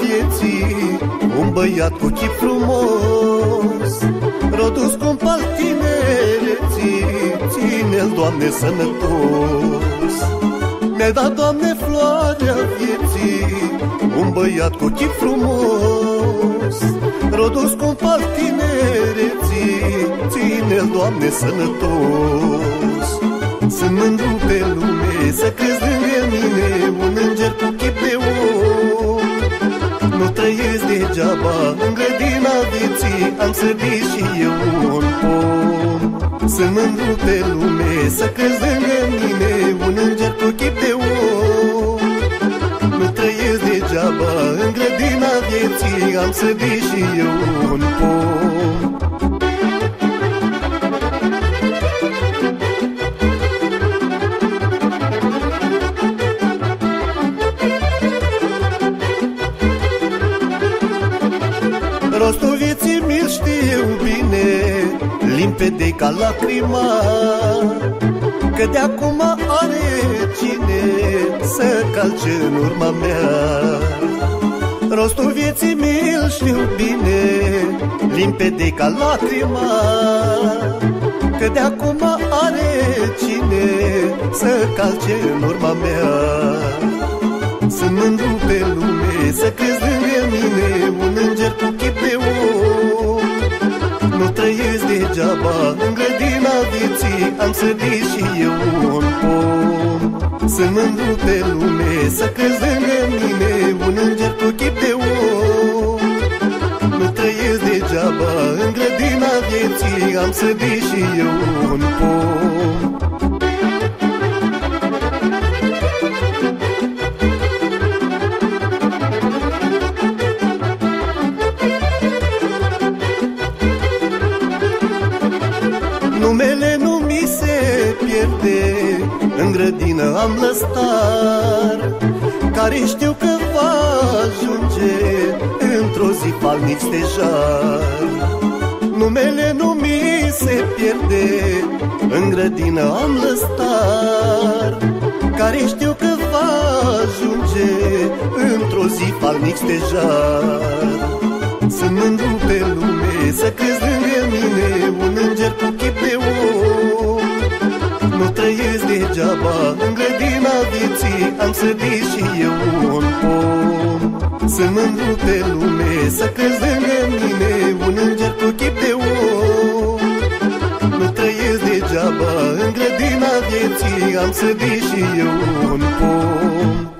vieții. Un băiat cu chip frumos Rodus cum al tinereții Ține-l, Doamne, sănătos. Mi-ai dat, Doamne, floarea vieții. Un băiat cu chip frumos Rodus cum al tinereții Ține-l, Doamne, sănătos. Sunt mândru pe lume Să crezi lângă mine. Un înger cu chip degeaba. În grădina vieții Am sădit și eu un pom. Sunt mândru pe lume Să crezi lângă mine Un înger cu chip de om. Nu trăiesc degeaba În grădina vieții Am sădit și eu un pom Limpede ca lacrima Că de acum are cine Să calce în urma mea. Rostul vieții mi-l știu bine Limpede ca lacrima Că de acum are cine Să calce în urma mea. Sunt mândru pe lume Să crezi lângă mine Un înger cu chip de om. Nu trăiesc degeaba. În grădina vieții Am sădit și eu un pom. Sunt mândru pe lume Să crezi lângă mine Un înger cu chip de om. Nu trăiesc degeaba În grădina vieții Am sădit și eu un pom Numele nu mi se pierde În grădină am lăstar Care știu că va ajunge Într-o zi palnic stejar Numele nu mi se pierde În grădină am lăstar Care știu că va ajunge Într-o zi palnic stejar Sunt mândru pe lume Să crezi lângă mine Un înger cu chip degeaba. În grădina vieții Am sădit și eu un pom Sunt mândru pe lume Să crezi lângă mine Un înger cu chip de om. Nu trăiesc degeaba În grădina vieții Am sădit și eu un pom